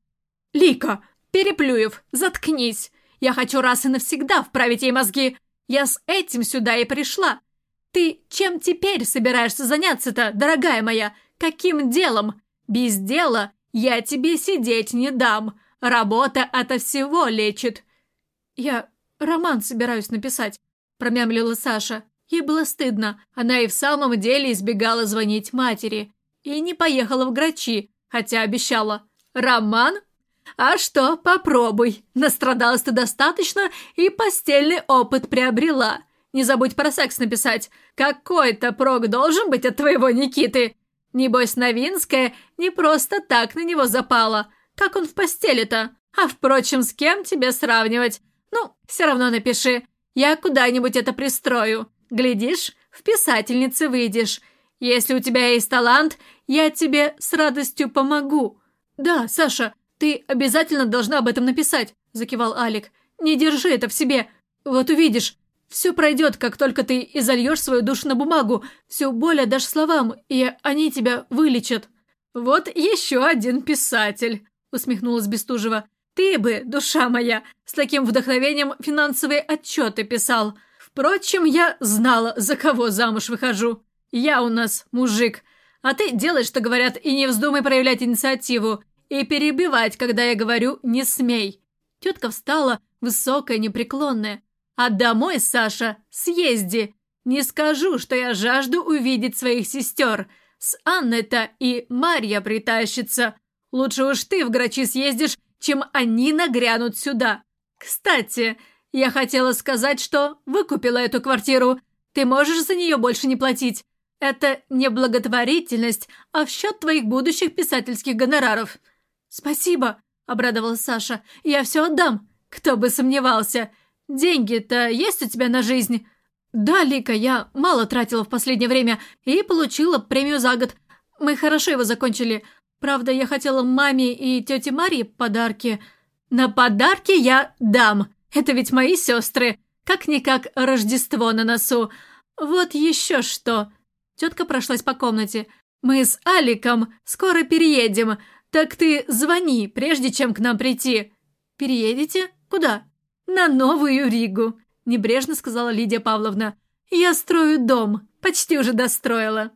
«Лика, Переплюев, заткнись! Я хочу раз и навсегда вправить ей мозги. Я с этим сюда и пришла. Ты чем теперь собираешься заняться-то, дорогая моя? Каким делом? Без дела я тебе сидеть не дам. Работа ото всего лечит. Я роман собираюсь написать, промямлила Саша. Ей было стыдно. Она и в самом деле избегала звонить матери. И не поехала в Грачи, хотя обещала. Роман? А что, попробуй. Настрадалась ты достаточно и постельный опыт приобрела. Не забудь про секс написать. Какой-то прок должен быть от твоего Никиты. Небось, Новинская не просто так на него запала. Как он в постели-то? А, впрочем, с кем тебе сравнивать? Ну, все равно напиши. Я куда-нибудь это пристрою. Глядишь, в писательнице выйдешь. Если у тебя есть талант, я тебе с радостью помогу. Да, Саша, ты обязательно должна об этом написать, закивал Алик. Не держи это в себе. Вот увидишь, все пройдет, как только ты изольешь свою душу на бумагу, всю боль отдашь словам, и они тебя вылечат». «Вот еще один писатель», — усмехнулась Бестужева. «Ты бы, душа моя, с таким вдохновением финансовые отчеты писал. Впрочем, я знала, за кого замуж выхожу. Я у нас мужик. А ты делай, что говорят, и не вздумай проявлять инициативу. И перебивать, когда я говорю «не смей». Тетка встала, высокая, непреклонная. А домой, Саша, съезди. Не скажу, что я жажду увидеть своих сестер. С Анной-то и Марья притащится. Лучше уж ты в Грачи съездишь, чем они нагрянут сюда. Кстати, я хотела сказать, что выкупила эту квартиру. Ты можешь за нее больше не платить. Это не благотворительность, а в счет твоих будущих писательских гонораров. Спасибо, обрадовалась Саша. Я все отдам. Кто бы сомневался. «Деньги-то есть у тебя на жизнь?» «Да, Лика, я мало тратила в последнее время и получила премию за год. Мы хорошо его закончили. Правда, я хотела маме и тете Марии подарки». «На подарки я дам. Это ведь мои сестры. Как-никак Рождество на носу. Вот еще что». Тетка прошлась по комнате. «Мы с Аликом скоро переедем. Так ты звони, прежде чем к нам прийти». «Переедете? Куда?» «На Новую Ригу», – небрежно сказала Лидия Павловна. «Я строю дом. Почти уже достроила».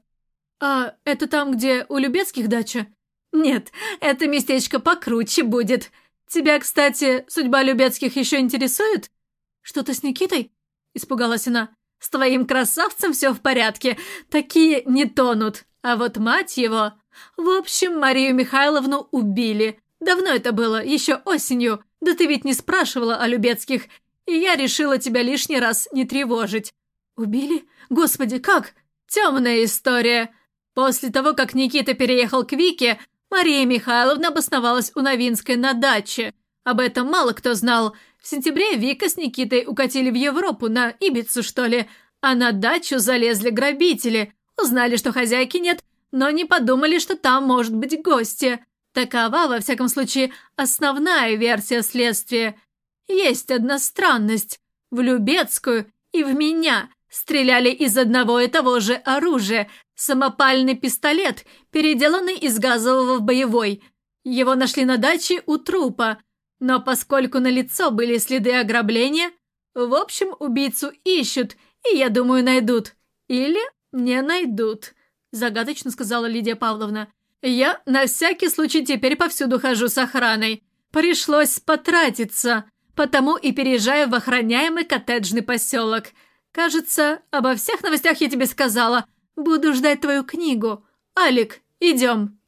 «А это там, где у Любецких дача?» «Нет, это местечко покруче будет. Тебя, кстати, судьба Любецких еще интересует?» «Что-то с Никитой?» – испугалась она. «С твоим красавцем все в порядке. Такие не тонут. А вот мать его...» «В общем, Марию Михайловну убили. Давно это было, еще осенью. Да ты ведь не спрашивала о Любецких, и я решила тебя лишний раз не тревожить. Убили? Господи, как? Темная история. После того, как Никита переехал к Вике, Мария Михайловна обосновалась у Новинской на даче. Об этом мало кто знал. В сентябре Вика с Никитой укатили в Европу, на Ибицу, что ли. А на дачу залезли грабители. Узнали, что хозяйки нет, но не подумали, что там может быть гости. Такова, во всяком случае, основная версия следствия. Есть одна странность. В Любецкую и в меня стреляли из одного и того же оружия. Самопальный пистолет, переделанный из газового в боевой. Его нашли на даче у трупа. Но поскольку на лицо были следы ограбления, в общем, убийцу ищут, и, я думаю, найдут. Или не найдут, загадочно сказала Лидия Павловна. Я на всякий случай теперь повсюду хожу с охраной. Пришлось потратиться, потому и переезжаю в охраняемый коттеджный поселок. Кажется, обо всех новостях я тебе сказала. Буду ждать твою книгу. Алик, идем.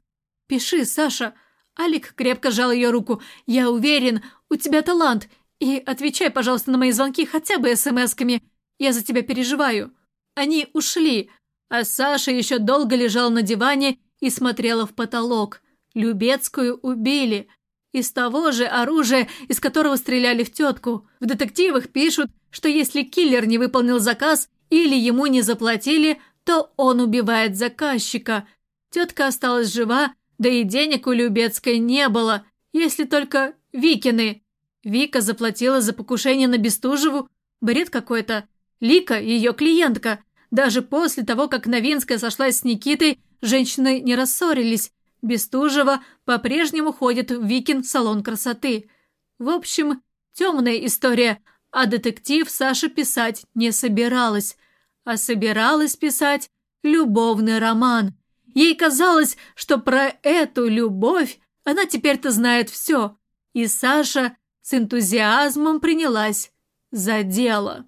Пиши, Саша. Алик крепко сжал ее руку. «Я уверен, у тебя талант. И отвечай, пожалуйста, на мои звонки хотя бы смс-ками. Я за тебя переживаю». Они ушли, а Саша еще долго лежал на диване и смотрела в потолок. Любецкую убили. Из того же оружия, из которого стреляли в тетку. В детективах пишут, что если киллер не выполнил заказ или ему не заплатили, то он убивает заказчика. Тетка осталась жива, да и денег у Любецкой не было, если только Викины. Вика заплатила за покушение на Бестужеву. Бред какой-то. Лика, ее клиентка. Даже после того, как Новинская сошлась с Никитой, женщины не рассорились. Бестужева по-прежнему ходит в Викин салон красоты. В общем, темная история, а детектив Саша писать не собиралась. А собиралась писать любовный роман. Ей казалось, что про эту любовь она теперь-то знает все. И Саша с энтузиазмом принялась за дело.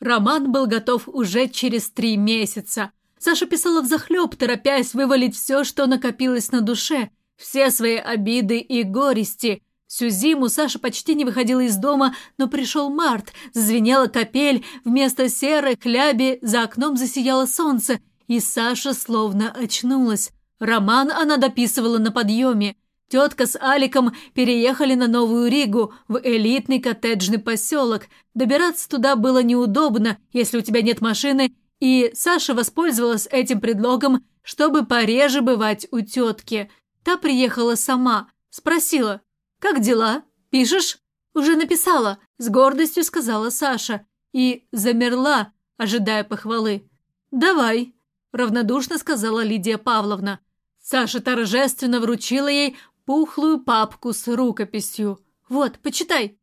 Роман был готов уже через три месяца. Саша писала взахлеб, торопясь вывалить все, что накопилось на душе, все свои обиды и горести. Всю зиму Саша почти не выходила из дома, но пришел март, зазвенела капель, вместо серой хляби за окном засияло солнце, и Саша словно очнулась. Роман она дописывала на подъеме. Тетка с Аликом переехали на Новую Ригу, в элитный коттеджный поселок. Добираться туда было неудобно, если у тебя нет машины, и Саша воспользовалась этим предлогом, чтобы пореже бывать у тетки. Та приехала сама, спросила, «Как дела? Пишешь?» «Уже написала», – с гордостью сказала Саша. И замерла, ожидая похвалы. «Давай», – равнодушно сказала Лидия Павловна. Саша торжественно вручила ей пухлую папку с рукописью. «Вот, почитай».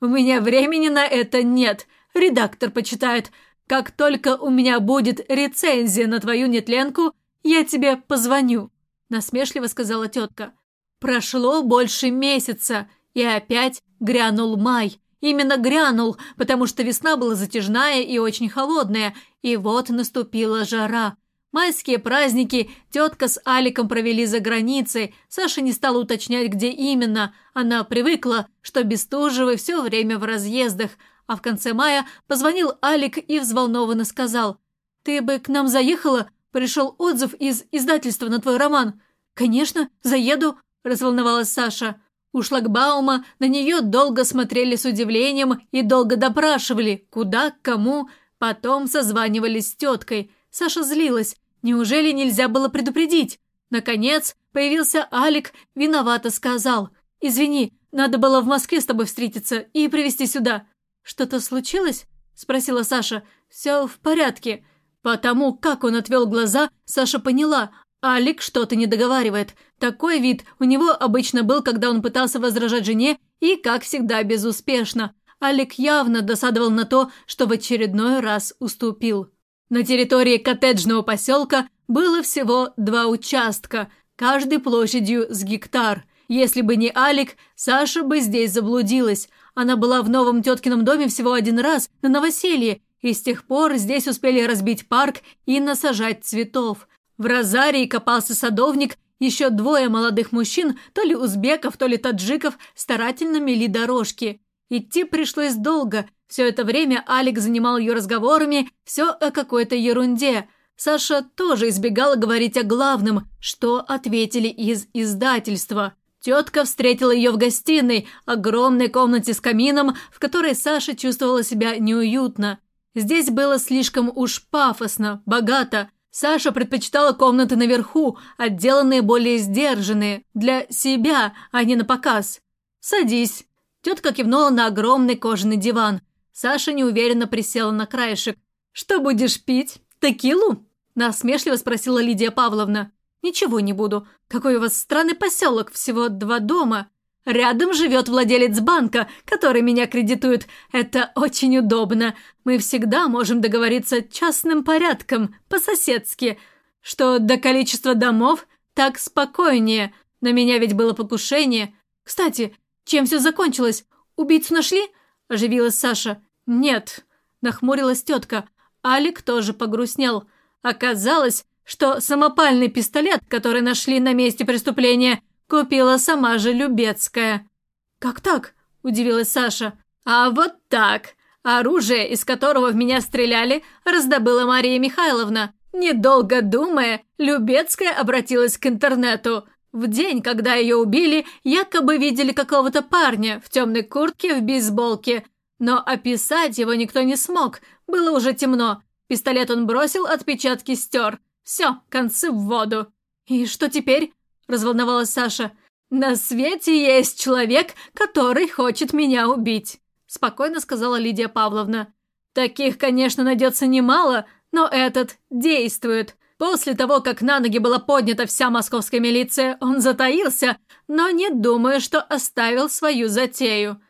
«У меня времени на это нет. Редактор почитает. Как только у меня будет рецензия на твою нетленку, я тебе позвоню», – насмешливо сказала тетка. Прошло больше месяца, и опять грянул май. Именно грянул, потому что весна была затяжная и очень холодная, и вот наступила жара. Майские праздники тетка с Аликом провели за границей. Саша не стала уточнять, где именно. Она привыкла, что Бестужевы все время в разъездах. А в конце мая позвонил Алик и взволнованно сказал. «Ты бы к нам заехала? Пришел отзыв из издательства на твой роман». «Конечно, заеду», – разволновалась Саша. У шлагбаума на нее долго смотрели с удивлением и долго допрашивали, куда, к кому. Потом созванивались с теткой. Саша злилась. Неужели нельзя было предупредить? Наконец, появился Алик, виновато сказал. «Извини, надо было в Москве с тобой встретиться и привезти сюда». «Что-то случилось?» – спросила Саша. «Все в порядке». Потому как он отвел глаза, Саша поняла, Алик что-то не договаривает. Такой вид у него обычно был, когда он пытался возражать жене, и, как всегда, безуспешно. Алик явно досадовал на то, что в очередной раз уступил. На территории коттеджного поселка было всего два участка, каждый площадью с гектар. Если бы не Алик, Саша бы здесь заблудилась. Она была в новом теткином доме всего один раз, на новоселье, и с тех пор здесь успели разбить парк и насажать цветов. В розарии копался садовник, еще двое молодых мужчин, то ли узбеков, то ли таджиков, старательно мели дорожки. Идти пришлось долго, все это время Алик занимал ее разговорами, все о какой-то ерунде. Саша тоже избегала говорить о главном, что ответили из издательства. Тетка встретила ее в гостиной, огромной комнате с камином, в которой Саша чувствовала себя неуютно. Здесь было слишком уж пафосно, богато. Саша предпочитала комнаты наверху, отделанные более сдержанные, для себя, а не на показ. «Садись». Тетка кивнула на огромный кожаный диван – Саша неуверенно присела на краешек. «Что будешь пить? Текилу?» Насмешливо спросила Лидия Павловна. «Ничего не буду. Какой у вас странный поселок, всего два дома. Рядом живет владелец банка, который меня кредитует. Это очень удобно. Мы всегда можем договориться частным порядком, по-соседски. Что до количества домов, так спокойнее. На меня ведь было покушение. Кстати, чем все закончилось? Убийцу нашли?» – оживилась Саша. «Нет», – нахмурилась тетка. Алик тоже погрустнел. Оказалось, что самопальный пистолет, который нашли на месте преступления, купила сама же Любецкая». «Как так?» – удивилась Саша. «А вот так. Оружие, из которого в меня стреляли, раздобыла Мария Михайловна. Недолго думая, Любецкая обратилась к интернету. В день, когда ее убили, якобы видели какого-то парня в темной куртке в бейсболке. Но описать его никто не смог, было уже темно. Пистолет он бросил, отпечатки стер. Все, концы в воду. «И что теперь?» – разволновалась Саша. «На свете есть человек, который хочет меня убить», – спокойно сказала Лидия Павловна. «Таких, конечно, найдется немало, но этот действует. После того, как на ноги была поднята вся московская милиция, он затаился, но не думаю, что оставил свою затею.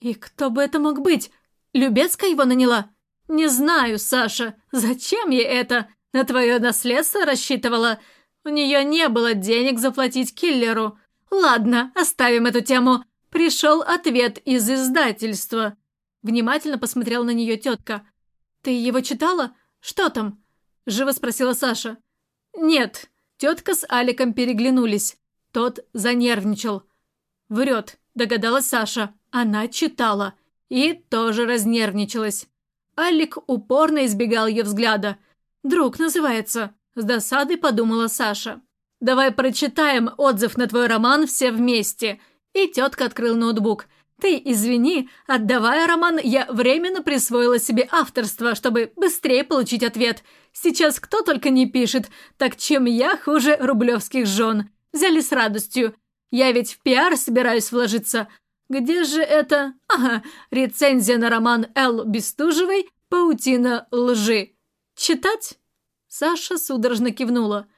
И кто бы это мог быть? Любецкая его наняла? Не знаю, Саша. Зачем ей это? На твое наследство рассчитывала? У нее не было денег заплатить киллеру. Ладно, оставим эту тему. Пришел ответ из издательства. Внимательно посмотрел на нее тетка. Ты его читала? Что там? Живо спросила Саша. Нет. Тетка с Аликом переглянулись. Тот занервничал. Врет, догадалась Саша. Она читала. И тоже разнервничалась. Алик упорно избегал ее взгляда. «Друг называется», – с досадой подумала Саша. «Давай прочитаем отзыв на твой роман все вместе». И тетка открыл ноутбук – «Ты извини, отдавая роман, я временно присвоила себе авторство, чтобы быстрее получить ответ. Сейчас кто только не пишет, так чем я хуже рублевских жен. Взяли с радостью. Я ведь в пиар собираюсь вложиться. Где же это? Ага, рецензия на роман Л. Бестужевой «Паутина лжи». Читать?» Саша судорожно кивнула.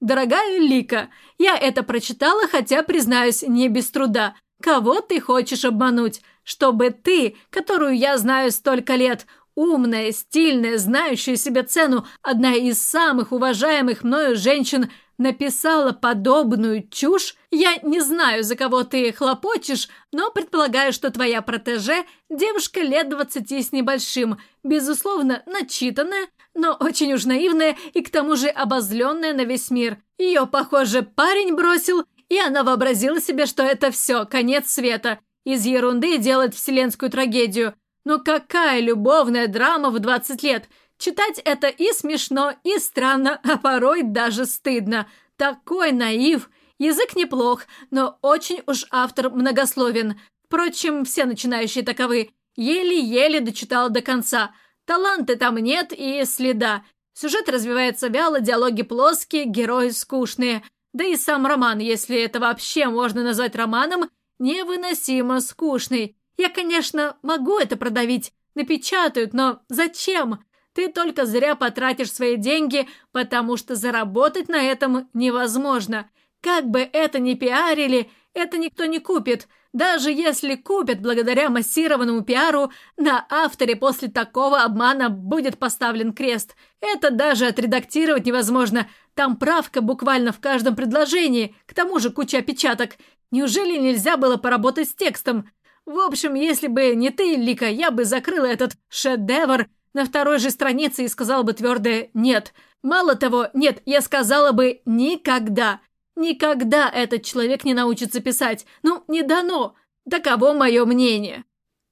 «Дорогая Лика, я это прочитала, хотя, признаюсь, не без труда. Кого ты хочешь обмануть? Чтобы ты, которую я знаю столько лет, умная, стильная, знающая себе цену, одна из самых уважаемых мною женщин, написала подобную чушь? Я не знаю, за кого ты хлопочешь, но предполагаю, что твоя протеже – девушка лет двадцати с небольшим, безусловно, начитанная, но очень уж наивная и к тому же обозленная на весь мир. Ее, похоже, парень бросил, и она вообразила себе, что это все, конец света. Из ерунды делает вселенскую трагедию. Но какая любовная драма в 20 лет? Читать это и смешно, и странно, а порой даже стыдно. Такой наив. Язык неплох, но очень уж автор многословен. Впрочем, все начинающие таковы. Еле-еле дочитал до конца. Таланта там нет и следа. Сюжет развивается вяло, диалоги плоские, герои скучные. Да и сам роман, если это вообще можно назвать романом, невыносимо скучный. Я, конечно, могу это продавить, напечатают, но зачем? Ты только зря потратишь свои деньги, потому что заработать на этом невозможно. Как бы это ни пиарили, это никто не купит. Даже если купят благодаря массированному пиару, на авторе после такого обмана будет поставлен крест. Это даже отредактировать невозможно. Там правка буквально в каждом предложении, к тому же куча опечаток. Неужели нельзя было поработать с текстом? В общем, если бы не ты, Лика, я бы закрыла этот шедевр на второй же странице и сказала бы твердое «нет». Мало того, нет, я сказала бы «никогда». Никогда этот человек не научится писать. Ну, не дано. Таково мое мнение.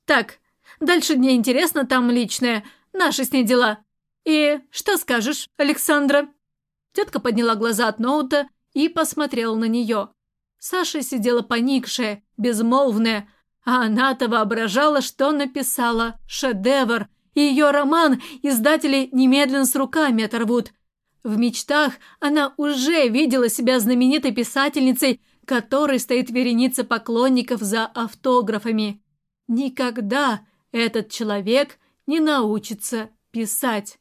Так, дальше мне интересно там личное. Наши с ней дела. И что скажешь, Александра?» Тетка подняла глаза от ноута и посмотрела на нее. Саша сидела поникшая, безмолвная, а она-то воображала, что написала шедевр, ее роман издатели немедленно с руками оторвут. В мечтах она уже видела себя знаменитой писательницей, которой стоит вереница поклонников за автографами. Никогда этот человек не научится писать.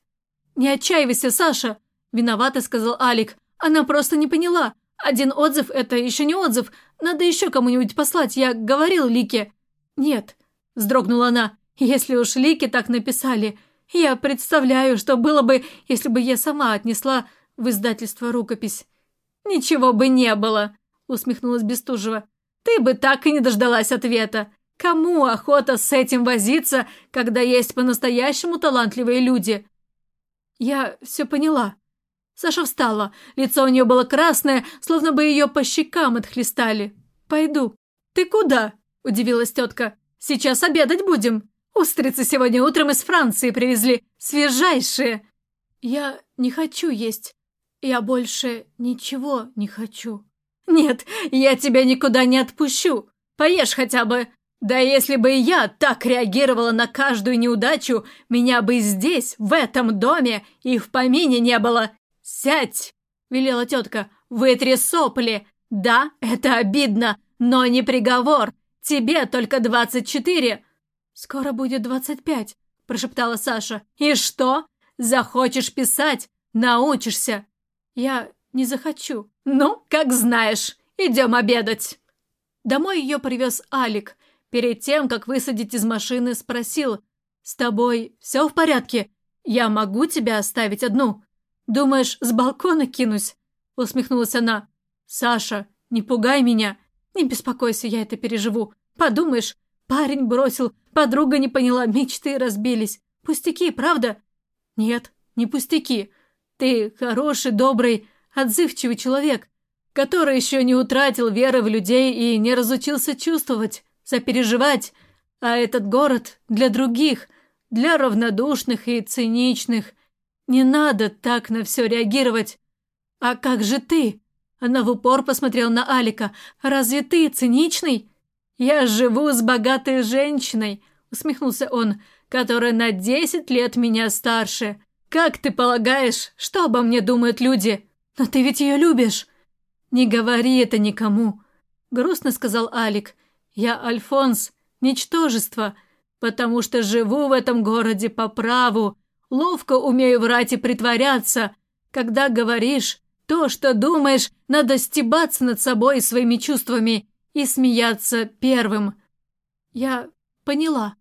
«Не отчаивайся, Саша!» – виновато сказал Алик. «Она просто не поняла. Один отзыв – это еще не отзыв. Надо еще кому-нибудь послать, я говорил Лике». «Нет», – вздрогнула она, – «если уж Лике так написали, я представляю, что было бы, если бы я сама отнесла в издательство рукопись. Ничего бы не было, усмехнулась Бестужева. Ты бы так и не дождалась ответа. Кому охота с этим возиться, когда есть по-настоящему талантливые люди? Я все поняла. Саша встала. Лицо у нее было красное, словно бы ее по щекам отхлестали. «Пойду». «Ты куда?» – удивилась тетка. «Сейчас обедать будем. Устрицы сегодня утром из Франции привезли. Свежайшие». «Я не хочу есть. Я больше ничего не хочу». «Нет, я тебя никуда не отпущу. Поешь хотя бы. Да если бы я так реагировала на каждую неудачу, меня бы здесь, в этом доме, и в помине не было. «Сядь!» – велела тетка. «Вытри сопли! Да, это обидно, но не приговор. Тебе только двадцать четыре!» «Скоро будет двадцать пять», – прошептала Саша. «И что? Захочешь писать? Научишься!» «Я не захочу». «Ну, как знаешь. Идем обедать!» Домой ее привез Алик. Перед тем, как высадить из машины, спросил. «С тобой все в порядке? Я могу тебя оставить одну?» Думаешь, с балкона кинусь?» — усмехнулась она. «Саша, не пугай меня. Не беспокойся, я это переживу. Подумаешь, парень бросил, подруга не поняла, мечты разбились. Пустяки, правда?» «Нет, не пустяки. Ты хороший, добрый, отзывчивый человек, который еще не утратил веры в людей и не разучился чувствовать, сопереживать. А этот город для других, для равнодушных и циничных. Не надо так на все реагировать. А как же ты? Она в упор посмотрела на Алика. Разве ты циничный? Я живу с богатой женщиной, усмехнулся он, которая на десять лет меня старше. Как ты полагаешь, что обо мне думают люди? Но ты ведь ее любишь. Не говори это никому, грустно сказал Алик. Я Альфонс, ничтожество, потому что живу в этом городе по праву, Ловко умею врать и притворяться. Когда говоришь то, что думаешь, надо стебаться над собой и своими чувствами и смеяться первым. Я поняла.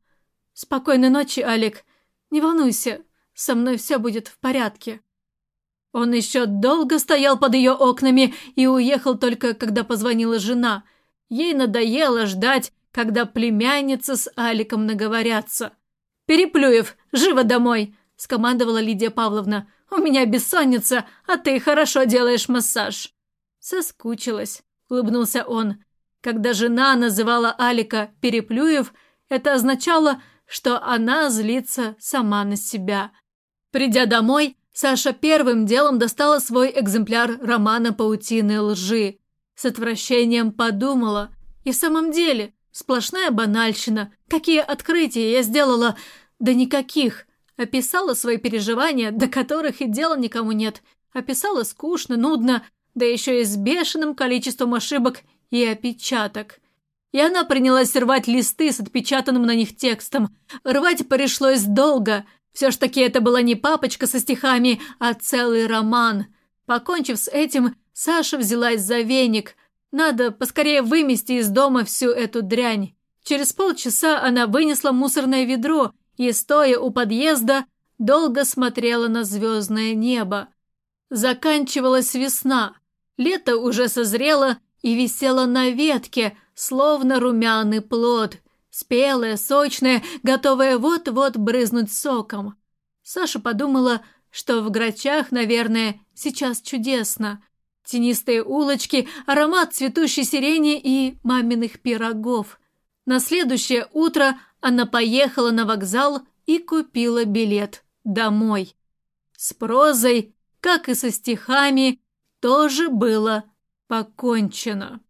Спокойной ночи, Алик. Не волнуйся, со мной все будет в порядке. Он еще долго стоял под ее окнами и уехал только, когда позвонила жена. Ей надоело ждать, когда племянница с Аликом наговорятся. «Переплюев, живо домой!» – скомандовала Лидия Павловна. «У меня бессонница, а ты хорошо делаешь массаж». «Соскучилась», – улыбнулся он. Когда жена называла Алика «переплюев», это означало, что она злится сама на себя. Придя домой, Саша первым делом достала свой экземпляр романа «Паутины лжи». С отвращением подумала. И в самом деле, сплошная банальщина. Какие открытия я сделала? Да никаких. Описала свои переживания, до которых и дела никому нет. Описала скучно, нудно, да еще и с бешеным количеством ошибок и опечаток. И она принялась рвать листы с отпечатанным на них текстом. Рвать пришлось долго. Все ж таки это была не папочка со стихами, а целый роман. Покончив с этим, Саша взялась за веник. Надо поскорее вымести из дома всю эту дрянь. Через полчаса она вынесла мусорное ведро и, стоя у подъезда, долго смотрела на звездное небо. Заканчивалась весна, лето уже созрело и висело на ветке, словно румяный плод, спелое, сочное, готовое вот-вот брызнуть соком. Саша подумала, что в Грачах, наверное, сейчас чудесно. Тенистые улочки, аромат цветущей сирени и маминых пирогов. На следующее утро она поехала на вокзал и купила билет домой. С прозой, как и со стихами, тоже было покончено.